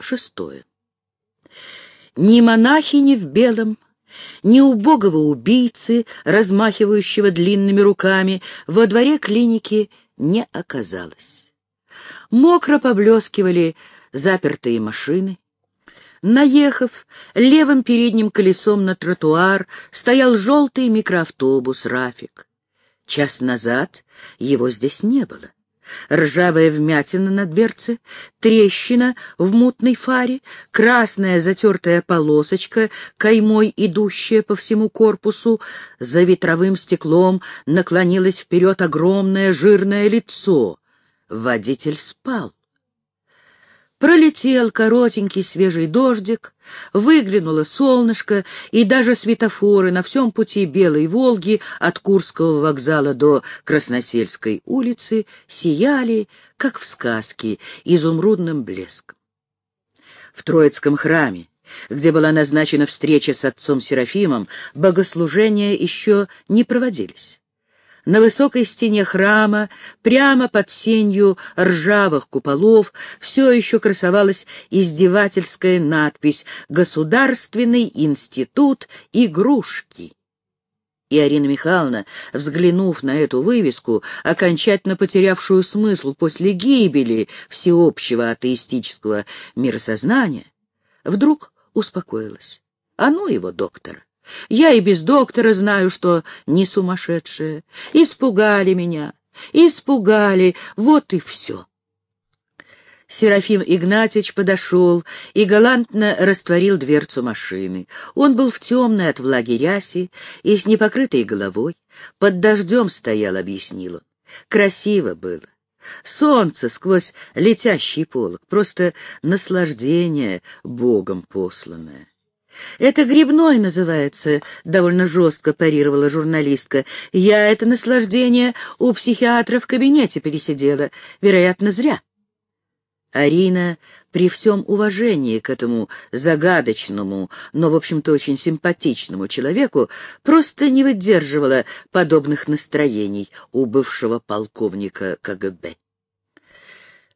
Шестое. Ни монахини в белом, ни убогого убийцы, размахивающего длинными руками, во дворе клиники не оказалось. Мокро поблескивали запертые машины. Наехав левым передним колесом на тротуар, стоял желтый микроавтобус «Рафик». Час назад его здесь не было ржавая вмятина на дверце, трещина в мутной фаре, красная затертая полосочка, каймой идущая по всему корпусу, за ветровым стеклом наклонилось вперед огромное жирное лицо. Водитель спал. Пролетел коротенький свежий дождик, выглянуло солнышко, и даже светофоры на всем пути Белой Волги от Курского вокзала до Красносельской улицы сияли, как в сказке, изумрудным блеском. В Троицком храме, где была назначена встреча с отцом Серафимом, богослужения еще не проводились. На высокой стене храма, прямо под сенью ржавых куполов, все еще красовалась издевательская надпись «Государственный институт игрушки». И Арина Михайловна, взглянув на эту вывеску, окончательно потерявшую смысл после гибели всеобщего атеистического миросознания, вдруг успокоилась. А ну его, доктора! Я и без доктора знаю, что не сумасшедшая. Испугали меня, испугали, вот и все. Серафим Игнатьич подошел и галантно растворил дверцу машины. Он был в темной от влаги рясе и с непокрытой головой. Под дождем стоял, объяснил он. Красиво было. Солнце сквозь летящий полог, просто наслаждение Богом посланное. «Это грибной называется», — довольно жестко парировала журналистка. «Я это наслаждение у психиатра в кабинете пересидела. Вероятно, зря». Арина, при всем уважении к этому загадочному, но, в общем-то, очень симпатичному человеку, просто не выдерживала подобных настроений у бывшего полковника КГБ.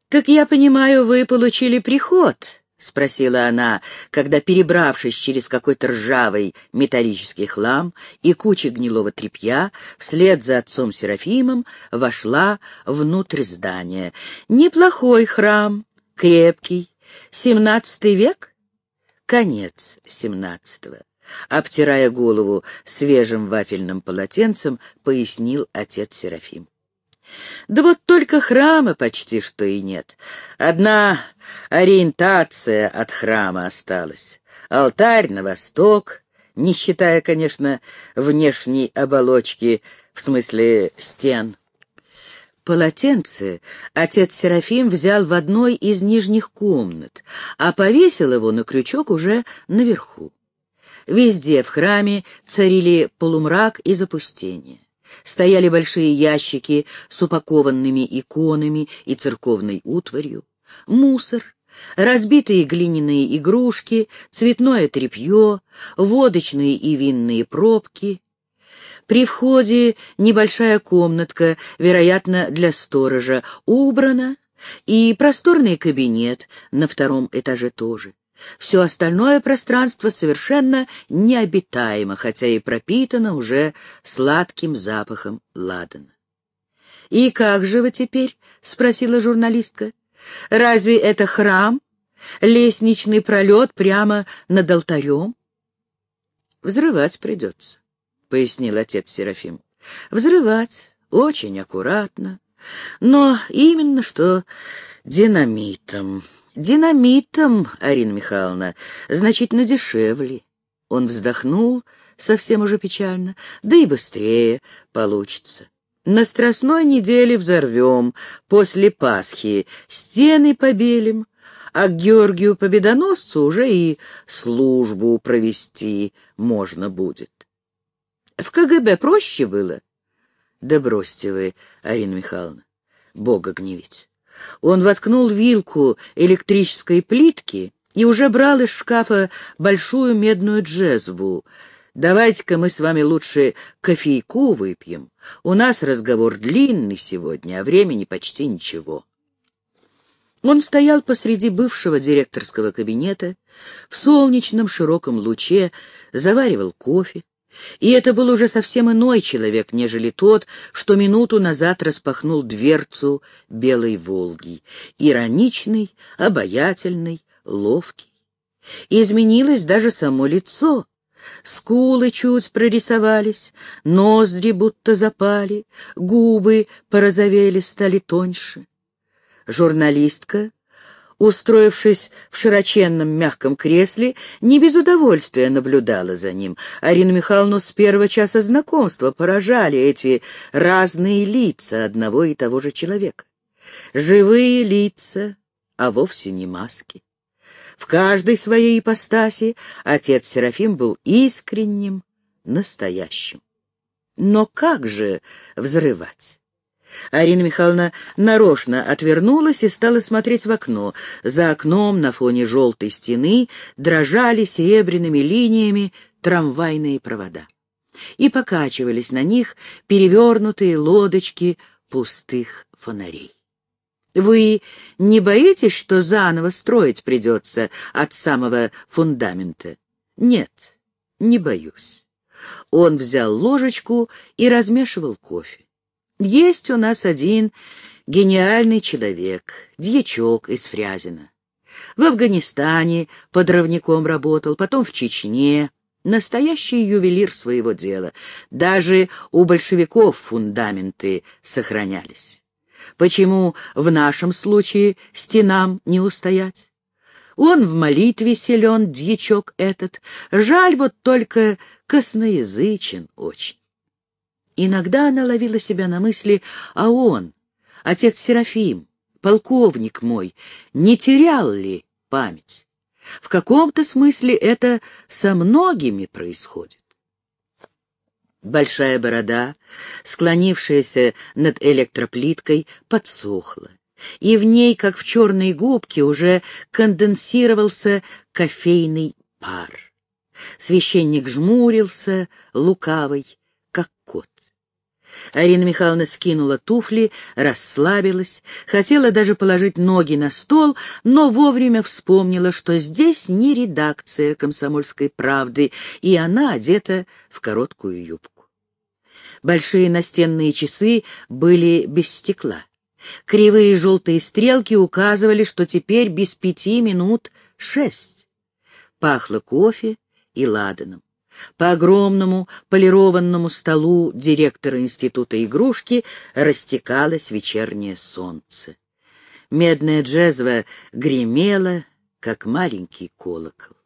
«Так я понимаю, вы получили приход?» — спросила она, когда, перебравшись через какой-то ржавый металлический хлам и кучи гнилого тряпья, вслед за отцом Серафимом вошла внутрь здания. «Неплохой храм, крепкий. Семнадцатый век?» «Конец семнадцатого». Обтирая голову свежим вафельным полотенцем, пояснил отец Серафим. Да вот только храма почти что и нет. Одна ориентация от храма осталась. Алтарь на восток, не считая, конечно, внешней оболочки, в смысле стен. Полотенце отец Серафим взял в одной из нижних комнат, а повесил его на крючок уже наверху. Везде в храме царили полумрак и запустение стояли большие ящики с упакованными иконами и церковной утварью, мусор, разбитые глиняные игрушки, цветное тряпье, водочные и винные пробки. При входе небольшая комнатка, вероятно, для сторожа, убрана, и просторный кабинет на втором этаже тоже. Все остальное пространство совершенно необитаемо, хотя и пропитано уже сладким запахом ладана. «И как же вы теперь?» — спросила журналистка. «Разве это храм? Лестничный пролет прямо над алтарем?» «Взрывать придется», — пояснил отец Серафим. «Взрывать очень аккуратно, но именно что динамитом». Динамитом, Арина Михайловна, значительно дешевле. Он вздохнул, совсем уже печально, да и быстрее получится. На Страстной неделе взорвем, после Пасхи стены побелим, а к Георгию Победоносцу уже и службу провести можно будет. В КГБ проще было? Да бросьте вы, Арина Михайловна, Бога гневить. Он воткнул вилку электрической плитки и уже брал из шкафа большую медную джезву. «Давайте-ка мы с вами лучше кофейку выпьем. У нас разговор длинный сегодня, а времени почти ничего». Он стоял посреди бывшего директорского кабинета, в солнечном широком луче, заваривал кофе, и это был уже совсем иной человек, нежели тот, что минуту назад распахнул дверцу белой «Волги», ироничный, обаятельный, ловкий. Изменилось даже само лицо. Скулы чуть прорисовались, ноздри будто запали, губы порозовели, стали тоньше. Журналистка, устроившись в широченном мягком кресле, не без удовольствия наблюдала за ним. Арину Михайловну с первого часа знакомства поражали эти разные лица одного и того же человека. Живые лица, а вовсе не маски. В каждой своей ипостаси отец Серафим был искренним, настоящим. Но как же взрывать? Арина Михайловна нарочно отвернулась и стала смотреть в окно. За окном на фоне желтой стены дрожали серебряными линиями трамвайные провода. И покачивались на них перевернутые лодочки пустых фонарей. Вы не боитесь, что заново строить придется от самого фундамента? Нет, не боюсь. Он взял ложечку и размешивал кофе. Есть у нас один гениальный человек, дьячок из Фрязина. В Афганистане подрывником работал, потом в Чечне. Настоящий ювелир своего дела. Даже у большевиков фундаменты сохранялись. Почему в нашем случае стенам не устоять? Он в молитве силен, дьячок этот. Жаль вот только косноязычен очень. Иногда она ловила себя на мысли, а он, отец Серафим, полковник мой, не терял ли память? В каком-то смысле это со многими происходит. Большая борода, склонившаяся над электроплиткой, подсохла, и в ней, как в черной губке, уже конденсировался кофейный пар. Священник жмурился, лукавый, как кот. Арина Михайловна скинула туфли, расслабилась, хотела даже положить ноги на стол, но вовремя вспомнила, что здесь не редакция «Комсомольской правды», и она одета в короткую юбку. Большие настенные часы были без стекла. Кривые желтые стрелки указывали, что теперь без пяти минут шесть. Пахло кофе и ладаном. По огромному полированному столу директора института игрушки растекалось вечернее солнце. Медная джезва гремела, как маленький колокол.